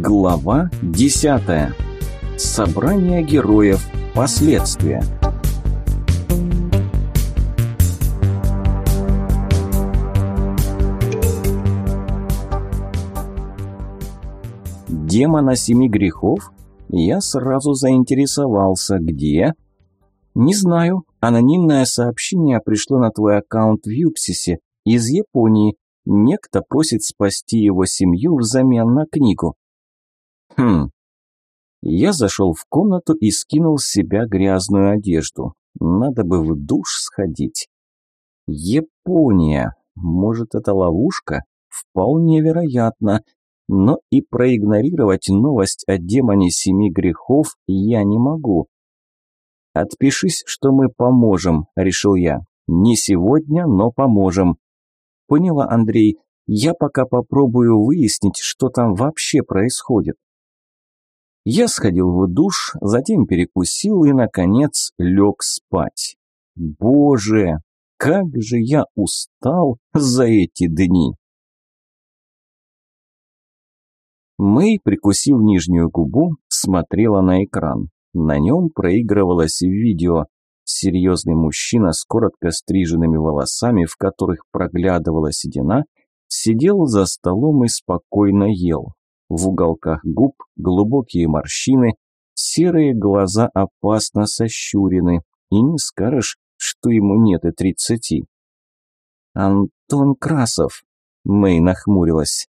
Глава 10. Собрание героев. Последствия. Демона семи грехов? Я сразу заинтересовался. Где? Не знаю. Анонимное сообщение пришло на твой аккаунт в Юпсисе из Японии. Некто просит спасти его семью взамен на книгу. Хм. Я зашел в комнату и скинул с себя грязную одежду. Надо бы в душ сходить. Япония. Может, это ловушка? Вполне вероятно. Но и проигнорировать новость о демоне семи грехов я не могу. «Отпишись, что мы поможем», – решил я. «Не сегодня, но поможем». Поняла, Андрей. Я пока попробую выяснить, что там вообще происходит. Я сходил в душ, затем перекусил и, наконец, лег спать. Боже, как же я устал за эти дни! Мэй, прикусив нижнюю губу, смотрела на экран. На нем проигрывалось видео. Серьезный мужчина с коротко стриженными волосами, в которых проглядывала седина, сидел за столом и спокойно ел. В уголках губ глубокие морщины, серые глаза опасно сощурены, и не скажешь, что ему нет и тридцати. «Антон Красов», – Мэй нахмурилась.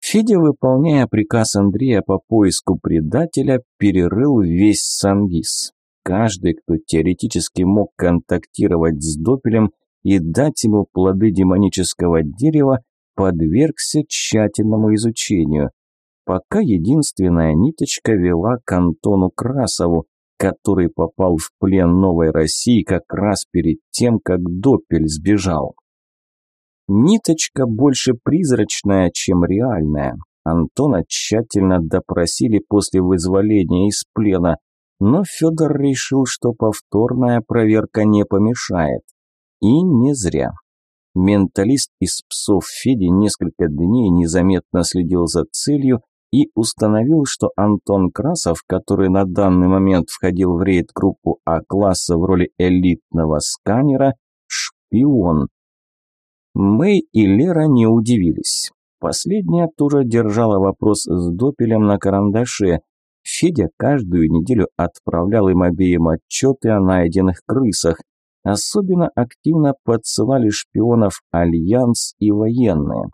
Федя, выполняя приказ Андрея по поиску предателя, перерыл весь Сангис. Каждый, кто теоретически мог контактировать с Допелем и дать ему плоды демонического дерева, подвергся тщательному изучению. Пока единственная ниточка вела к Антону Красову, который попал в плен Новой России как раз перед тем, как Допель сбежал. Ниточка больше призрачная, чем реальная. Антона тщательно допросили после вызволения из плена, но Федор решил, что повторная проверка не помешает. И не зря. Менталист из псов Феди несколько дней незаметно следил за целью и установил, что Антон Красов, который на данный момент входил в рейд-группу А-класса в роли элитного сканера, шпион. Мэй и Лера не удивились. Последняя тоже держала вопрос с допелем на карандаше, Федя каждую неделю отправлял им обеим отчеты о найденных крысах. Особенно активно подсылали шпионов Альянс и военные.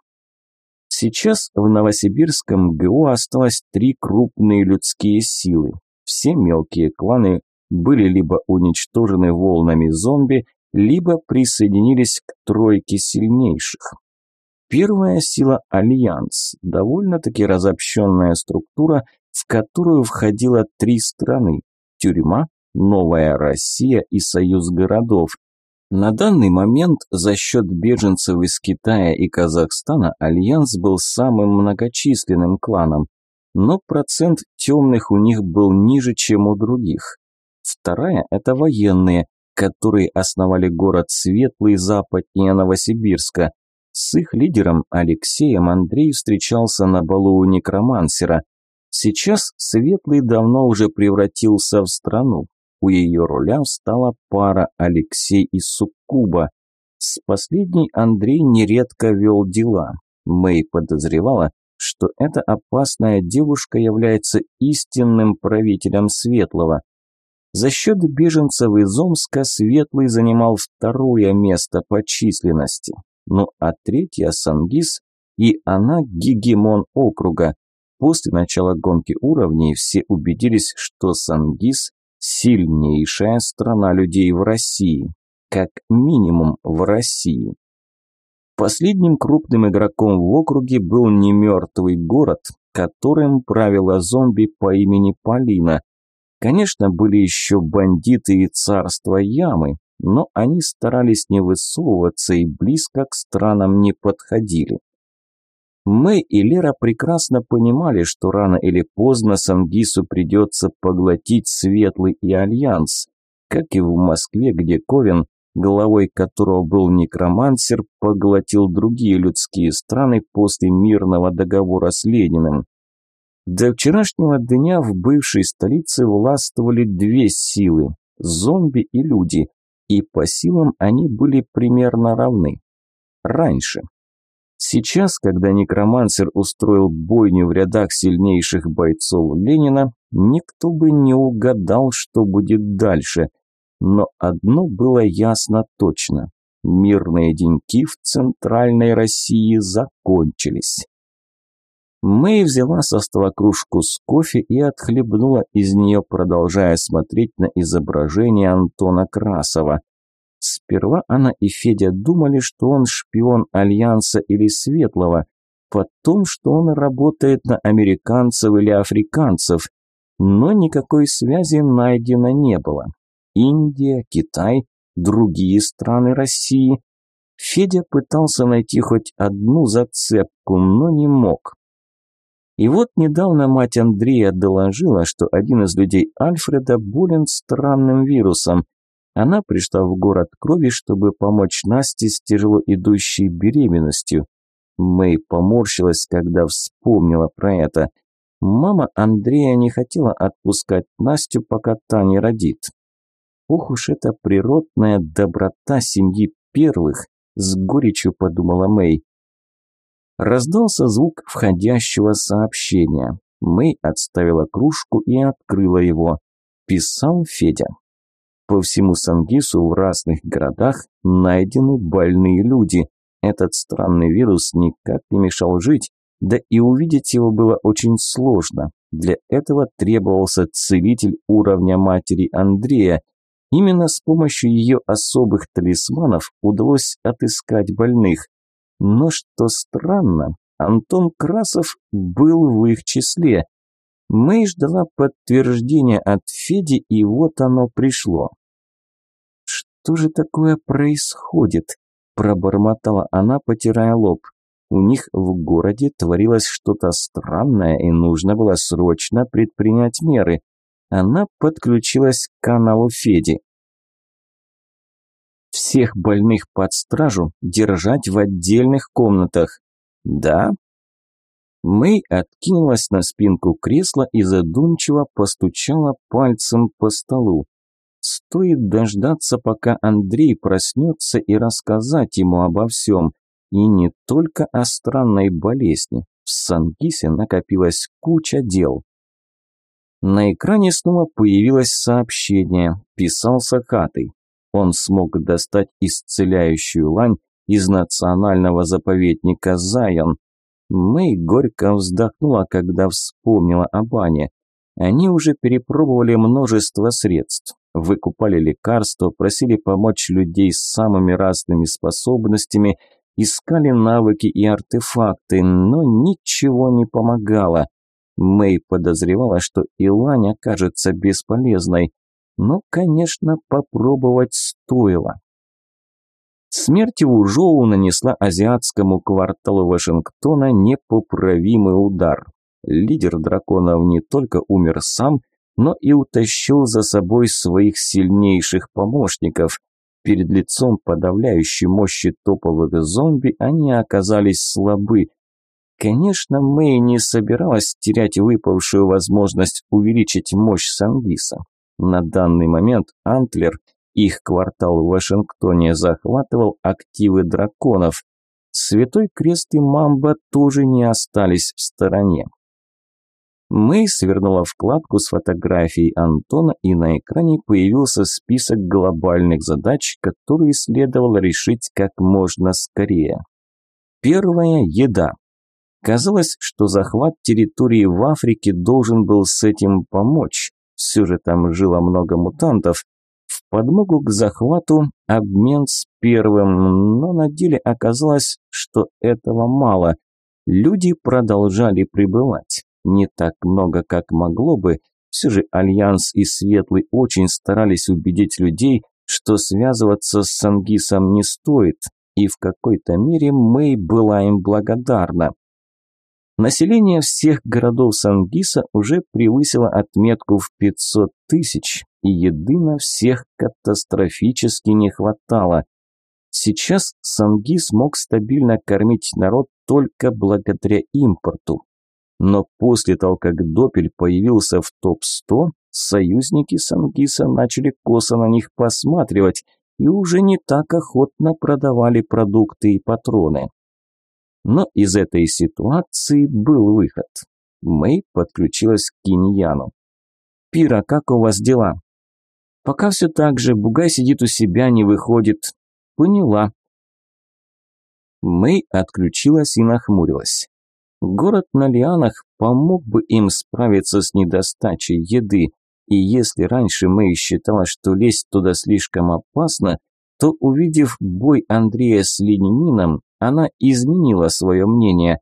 Сейчас в Новосибирском ГУ осталось три крупные людские силы. Все мелкие кланы были либо уничтожены волнами зомби, либо присоединились к тройке сильнейших. Первая сила – Альянс, довольно-таки разобщенная структура, в которую входило три страны – тюрьма, Новая Россия и Союз городов. На данный момент за счет беженцев из Китая и Казахстана Альянс был самым многочисленным кланом, но процент темных у них был ниже, чем у других. Вторая – это военные, которые основали город Светлый западнее Новосибирска. С их лидером Алексеем Андрей встречался на балу у некромансера. Сейчас Светлый давно уже превратился в страну. У ее руля встала пара Алексей и Суккуба. С последней Андрей нередко вел дела. Мэй подозревала, что эта опасная девушка является истинным правителем Светлого. За счет беженцев из Омска Светлый занимал второе место по численности. Ну а третья – Сангис, и она гегемон округа. После начала гонки уровней все убедились, что Сангис – сильнейшая страна людей в России. Как минимум в России. Последним крупным игроком в округе был немертвый город, которым правила зомби по имени Полина, Конечно, были еще бандиты и царство ямы, но они старались не высовываться и близко к странам не подходили. Мы и Лера прекрасно понимали, что рано или поздно Сангису придется поглотить Светлый и Альянс, как и в Москве, где Ковен, главой которого был некромансер, поглотил другие людские страны после мирного договора с Лениным. До вчерашнего дня в бывшей столице властвовали две силы – зомби и люди, и по силам они были примерно равны. Раньше. Сейчас, когда некромансер устроил бойню в рядах сильнейших бойцов Ленина, никто бы не угадал, что будет дальше. Но одно было ясно точно – мирные деньки в центральной России закончились. Мэй взяла со стола кружку с кофе и отхлебнула из нее, продолжая смотреть на изображение Антона Красова. Сперва она и Федя думали, что он шпион Альянса или Светлого, потом, что он работает на американцев или африканцев, но никакой связи найдено не было. Индия, Китай, другие страны России. Федя пытался найти хоть одну зацепку, но не мог. И вот недавно мать Андрея доложила, что один из людей Альфреда болен странным вирусом. Она пришла в город крови, чтобы помочь Насте с тяжело идущей беременностью. Мэй поморщилась, когда вспомнила про это. Мама Андрея не хотела отпускать Настю, пока та не родит. Ох уж эта природная доброта семьи первых, с горечью подумала Мэй. Раздался звук входящего сообщения. Мэй отставила кружку и открыла его. Писал Федя. По всему Сангису в разных городах найдены больные люди. Этот странный вирус никак не мешал жить, да и увидеть его было очень сложно. Для этого требовался целитель уровня матери Андрея. Именно с помощью ее особых талисманов удалось отыскать больных. Но что странно, Антон Красов был в их числе. Мэй ждала подтверждения от Феди, и вот оно пришло. «Что же такое происходит?» – пробормотала она, потирая лоб. У них в городе творилось что-то странное, и нужно было срочно предпринять меры. Она подключилась к каналу Феди всех больных под стражу держать в отдельных комнатах. Да? Мэй откинулась на спинку кресла и задумчиво постучала пальцем по столу. Стоит дождаться, пока Андрей проснется и рассказать ему обо всем. И не только о странной болезни. В Сангисе накопилась куча дел. На экране снова появилось сообщение. Писал Сакатый. Он смог достать исцеляющую лань из национального заповедника Зайон. Мэй горько вздохнула, когда вспомнила о бане. Они уже перепробовали множество средств, выкупали лекарства, просили помочь людей с самыми разными способностями, искали навыки и артефакты, но ничего не помогало. Мэй подозревала, что Илань окажется бесполезной. Но, конечно, попробовать стоило. Смерть Вужоу нанесла азиатскому кварталу Вашингтона непоправимый удар. Лидер драконов не только умер сам, но и утащил за собой своих сильнейших помощников. Перед лицом подавляющей мощи топовых зомби они оказались слабы. Конечно, Мэй не собиралась терять выпавшую возможность увеличить мощь Сангиса. На данный момент Антлер, их квартал в Вашингтоне, захватывал активы драконов. Святой Крест и Мамба тоже не остались в стороне. Мэй свернула вкладку с фотографией Антона, и на экране появился список глобальных задач, которые следовало решить как можно скорее. Первая – еда. Казалось, что захват территории в Африке должен был с этим помочь. Все же там жило много мутантов. В подмогу к захвату обмен с первым, но на деле оказалось, что этого мало. Люди продолжали пребывать. Не так много, как могло бы. Все же Альянс и Светлый очень старались убедить людей, что связываться с Сангисом не стоит, и в какой-то мере Мэй была им благодарна. Население всех городов Сангиса уже превысило отметку в 500 тысяч, и еды на всех катастрофически не хватало. Сейчас Сангис мог стабильно кормить народ только благодаря импорту. Но после того, как Допель появился в топ-100, союзники Сангиса начали косо на них посматривать и уже не так охотно продавали продукты и патроны. Но из этой ситуации был выход. Мэй подключилась к Киньяну. «Пира, как у вас дела?» «Пока все так же, Бугай сидит у себя, не выходит». «Поняла». Мэй отключилась и нахмурилась. Город на Лианах помог бы им справиться с недостачей еды, и если раньше Мэй считала, что лезть туда слишком опасно, то, увидев бой Андрея с Ленинином, она изменила свое мнение.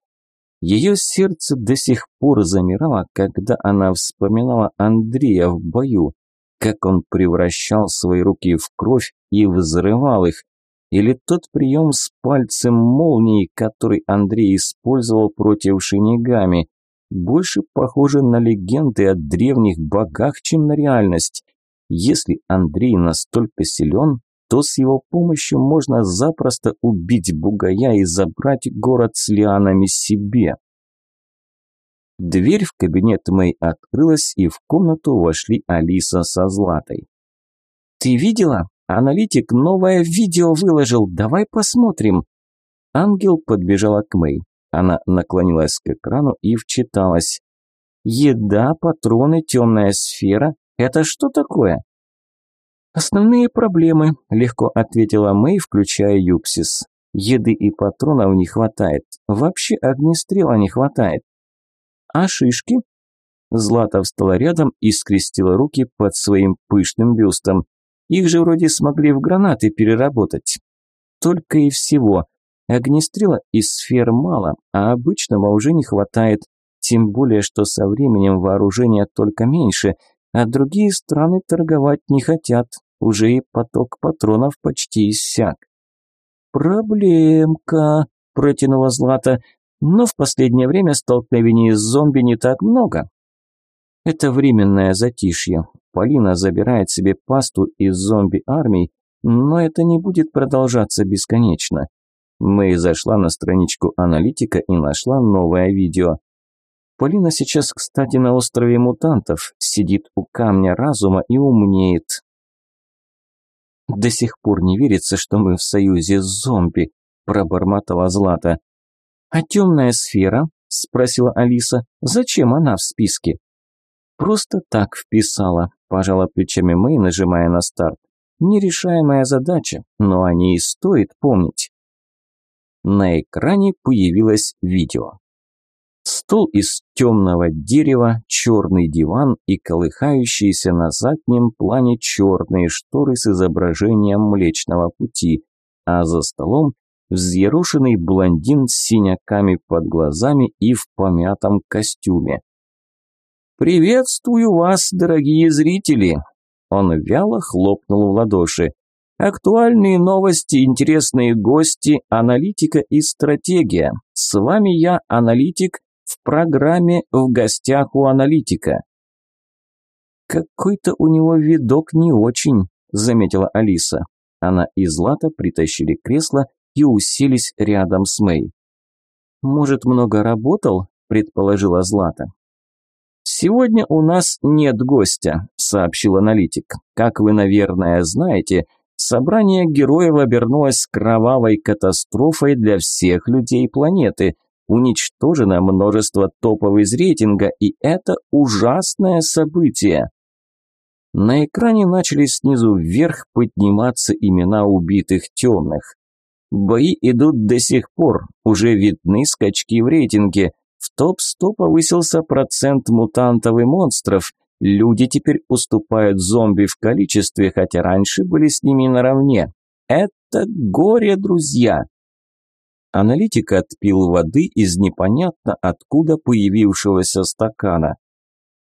Ее сердце до сих пор замирало, когда она вспоминала Андрея в бою, как он превращал свои руки в кровь и взрывал их, или тот прием с пальцем молнии, который Андрей использовал против Шинигами, больше похоже на легенды о древних богах, чем на реальность. Если Андрей настолько силен, то с его помощью можно запросто убить бугая и забрать город с лианами себе. Дверь в кабинет Мэй открылась, и в комнату вошли Алиса со Златой. «Ты видела? Аналитик новое видео выложил, давай посмотрим». Ангел подбежала к Мэй. Она наклонилась к экрану и вчиталась. «Еда, патроны, темная сфера. Это что такое?» «Основные проблемы», – легко ответила Мэй, включая Юпсис. «Еды и патронов не хватает. Вообще огнестрела не хватает». «А шишки?» Злата встала рядом и скрестила руки под своим пышным бюстом. Их же вроде смогли в гранаты переработать. Только и всего. Огнестрела из сфер мало, а обычного уже не хватает. Тем более, что со временем вооружения только меньше, а другие страны торговать не хотят. Уже и поток патронов почти иссяк. «Проблемка», – протянула Злата, – «но в последнее время столкновений с зомби не так много». Это временное затишье. Полина забирает себе пасту из зомби-армий, но это не будет продолжаться бесконечно. Мэй зашла на страничку аналитика и нашла новое видео. Полина сейчас, кстати, на острове мутантов, сидит у камня разума и умнеет. До сих пор не верится, что мы в союзе с зомби, пробормотала Злата. А темная сфера? спросила Алиса. Зачем она в списке? Просто так вписала, пожала плечами Мэй, нажимая на старт. Нерешаемая задача, но о ней стоит помнить. На экране появилось видео. Стол из темного дерева, черный диван и колыхающиеся на заднем плане черные шторы с изображением Млечного Пути, а за столом взъерошенный блондин с синяками под глазами и в помятом костюме. «Приветствую вас, дорогие зрители!» Он вяло хлопнул в ладоши. «Актуальные новости, интересные гости, аналитика и стратегия. С вами я, аналитик, в программе «В гостях у аналитика». «Какой-то у него видок не очень», – заметила Алиса. Она и Злата притащили кресло и уселись рядом с Мэй. «Может, много работал?» – предположила Злата. «Сегодня у нас нет гостя», – сообщил аналитик. «Как вы, наверное, знаете, собрание героев обернулось кровавой катастрофой для всех людей планеты. Уничтожено множество топов из рейтинга, и это ужасное событие». На экране начали снизу вверх подниматься имена убитых темных. Бои идут до сих пор, уже видны скачки в рейтинге. В топ-100 повысился процент мутантов и монстров. Люди теперь уступают зомби в количестве, хотя раньше были с ними наравне. Это горе, друзья. Аналитик отпил воды из непонятно откуда появившегося стакана.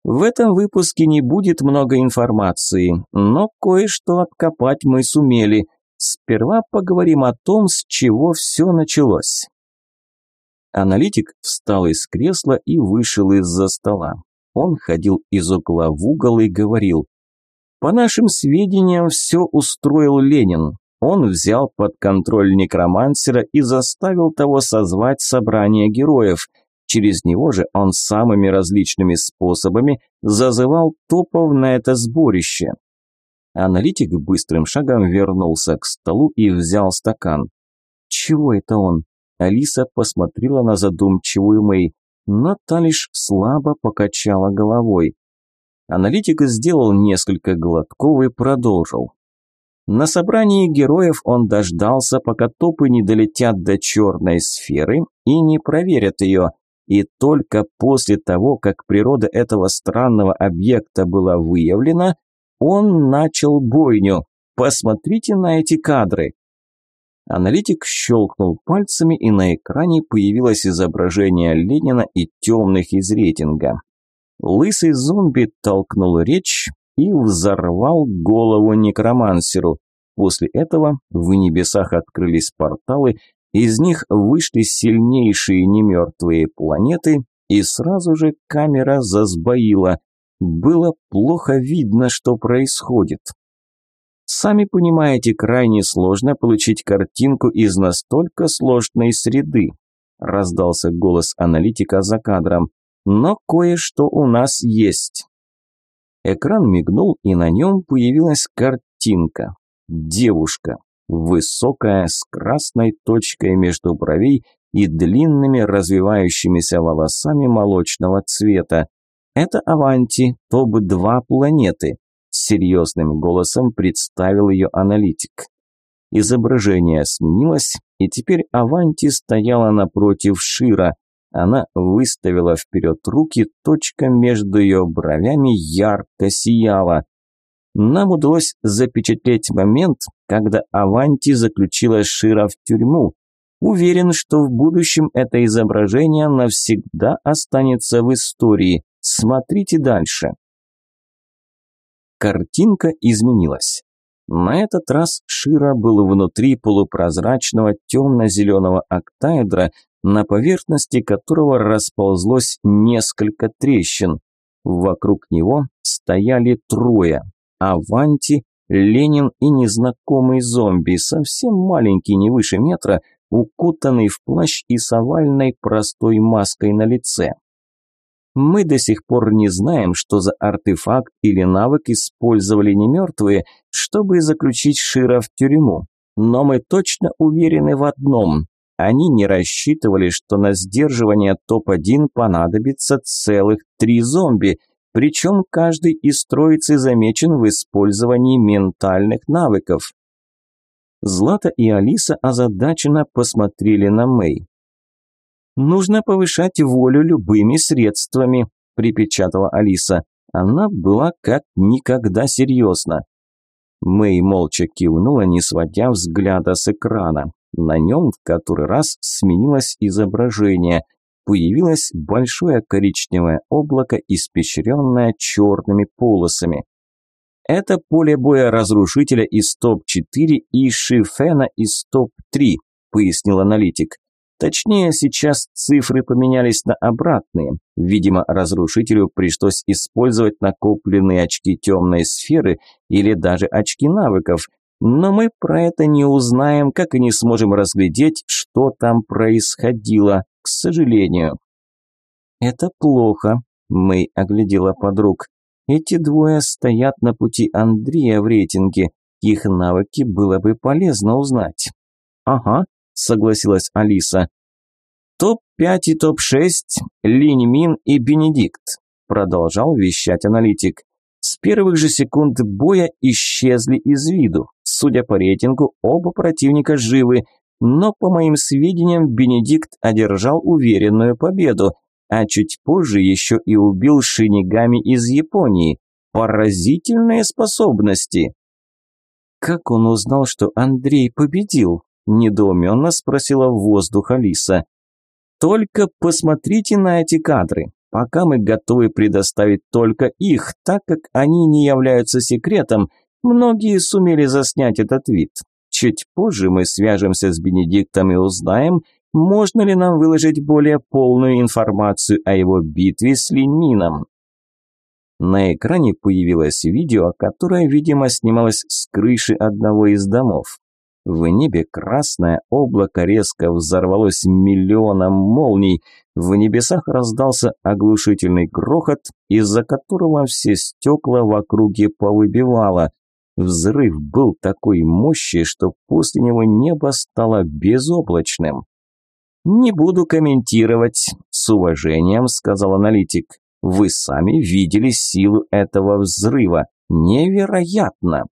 В этом выпуске не будет много информации, но кое-что откопать мы сумели. Сперва поговорим о том, с чего все началось. Аналитик встал из кресла и вышел из-за стола. Он ходил из угла в угол и говорил. По нашим сведениям, все устроил Ленин. Он взял под контроль некромансера и заставил того созвать собрание героев. Через него же он самыми различными способами зазывал топов на это сборище. Аналитик быстрым шагом вернулся к столу и взял стакан. «Чего это он?» Алиса посмотрела на задумчивую Мэй, но та лишь слабо покачала головой. Аналитик сделал несколько глотков и продолжил. На собрании героев он дождался, пока топы не долетят до черной сферы и не проверят ее, и только после того, как природа этого странного объекта была выявлена, он начал бойню. Посмотрите на эти кадры. Аналитик щелкнул пальцами, и на экране появилось изображение Ленина и темных из рейтинга. Лысый зомби толкнул речь и взорвал голову некромансеру. После этого в небесах открылись порталы, из них вышли сильнейшие немертвые планеты, и сразу же камера засбоила. Было плохо видно, что происходит. Сами понимаете, крайне сложно получить картинку из настолько сложной среды. Раздался голос аналитика за кадром. Но кое-что у нас есть. Экран мигнул, и на нем появилась картинка. Девушка. Высокая, с красной точкой между бровей и длинными развивающимися волосами молочного цвета. Это Аванти, топ-2 планеты. Серьезным голосом представил ее аналитик. Изображение сменилось, и теперь Аванти стояла напротив Шира. Она выставила вперед руки, точка между ее бровями ярко сияла. Нам удалось запечатлеть момент, когда Аванти заключила Шира в тюрьму. Уверен, что в будущем это изображение навсегда останется в истории. Смотрите дальше. Картинка изменилась. На этот раз Шира был внутри полупрозрачного темно-зеленого октаэдра, на поверхности которого расползлось несколько трещин. Вокруг него стояли трое – Аванти, Ленин и незнакомый зомби, совсем маленький, не выше метра, укутанный в плащ и с овальной простой маской на лице. Мы до сих пор не знаем, что за артефакт или навык использовали немертвые, чтобы заключить Шира в тюрьму. Но мы точно уверены в одном. Они не рассчитывали, что на сдерживание топ-1 понадобится целых три зомби, причем каждый из троицы замечен в использовании ментальных навыков. Злата и Алиса озадаченно посмотрели на Мэй. «Нужно повышать волю любыми средствами», – припечатала Алиса. Она была как никогда серьезна. Мэй молча кивнула, не сводя взгляда с экрана. На нем в который раз сменилось изображение. Появилось большое коричневое облако, испещренное черными полосами. Это поле боя разрушителя из топ-4 и Шифена из топ-3, пояснил аналитик. Точнее, сейчас цифры поменялись на обратные. Видимо, разрушителю пришлось использовать накопленные очки темной сферы или даже очки навыков. Но мы про это не узнаем, как и не сможем разглядеть, что там происходило, к сожалению. «Это плохо», – Мэй оглядела подруг. «Эти двое стоят на пути Андрея в рейтинге. Их навыки было бы полезно узнать». «Ага», согласилась Алиса. Топ-5 и топ-6 – Линь Мин и Бенедикт, продолжал вещать аналитик. С первых же секунд боя исчезли из виду. Судя по рейтингу, оба противника живы, но, по моим сведениям, Бенедикт одержал уверенную победу, а чуть позже еще и убил шинигами из Японии. Поразительные способности. Как он узнал, что Андрей победил? Недоуменно спросила в воздух Алиса. Только посмотрите на эти кадры. Пока мы готовы предоставить только их, так как они не являются секретом, многие сумели заснять этот вид. Чуть позже мы свяжемся с Бенедиктом и узнаем, можно ли нам выложить более полную информацию о его битве с Линьмином. На экране появилось видео, которое, видимо, снималось с крыши одного из домов. В небе красное облако резко взорвалось миллионом молний. В небесах раздался оглушительный грохот, из-за которого все стекла в округе повыбивало. Взрыв был такой мощи, что после него небо стало безоблачным. «Не буду комментировать», – с уважением сказал аналитик. «Вы сами видели силу этого взрыва. Невероятно!»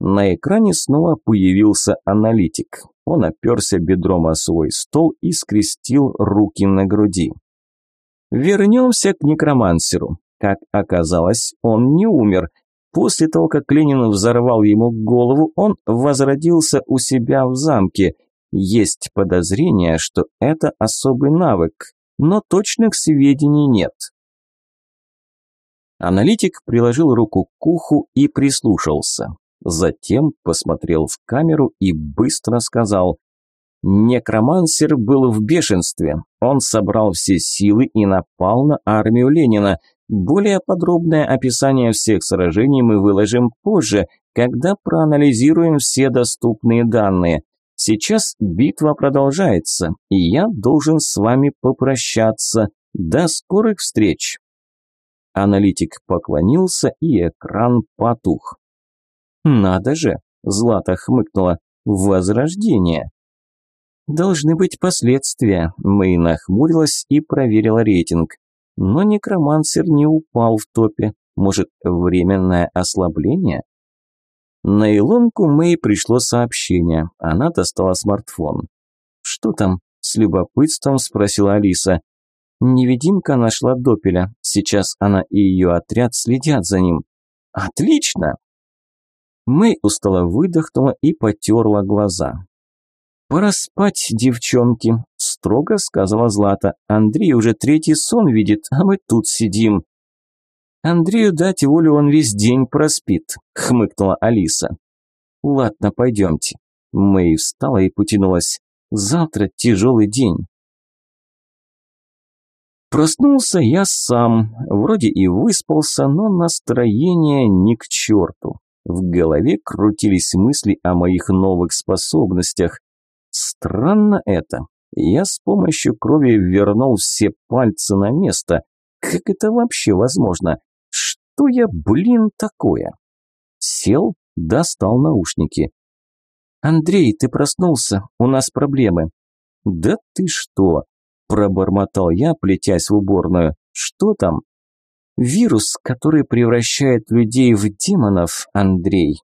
На экране снова появился аналитик. Он оперся бедром о свой стол и скрестил руки на груди. Вернемся к некромансеру. Как оказалось, он не умер. После того, как Ленин взорвал ему голову, он возродился у себя в замке. Есть подозрение, что это особый навык, но точных сведений нет. Аналитик приложил руку к уху и прислушался. Затем посмотрел в камеру и быстро сказал «Некромансер был в бешенстве. Он собрал все силы и напал на армию Ленина. Более подробное описание всех сражений мы выложим позже, когда проанализируем все доступные данные. Сейчас битва продолжается, и я должен с вами попрощаться. До скорых встреч!» Аналитик поклонился, и экран потух. «Надо же!» – Злата хмыкнула. «Возрождение!» «Должны быть последствия», – Мэй нахмурилась и проверила рейтинг. Но некромансер не упал в топе. Может, временное ослабление? На Илонку Мэй пришло сообщение. Она достала смартфон. «Что там?» – с любопытством спросила Алиса. Невидимка нашла Допеля. Сейчас она и ее отряд следят за ним. «Отлично!» Мэй устало выдохнула и потерла глаза. «Пора спать, девчонки», – строго сказала Злата. «Андрей уже третий сон видит, а мы тут сидим». «Андрею дать волю, он весь день проспит», – хмыкнула Алиса. «Ладно, пойдемте». Мэй встала и потянулась. «Завтра тяжелый день». Проснулся я сам, вроде и выспался, но настроение ни к черту. В голове крутились мысли о моих новых способностях. Странно это. Я с помощью крови вернул все пальцы на место. Как это вообще возможно? Что я, блин, такое? Сел, достал наушники. «Андрей, ты проснулся, у нас проблемы». «Да ты что?» – пробормотал я, плетясь в уборную. «Что там?» Вирус, который превращает людей в демонов, Андрей,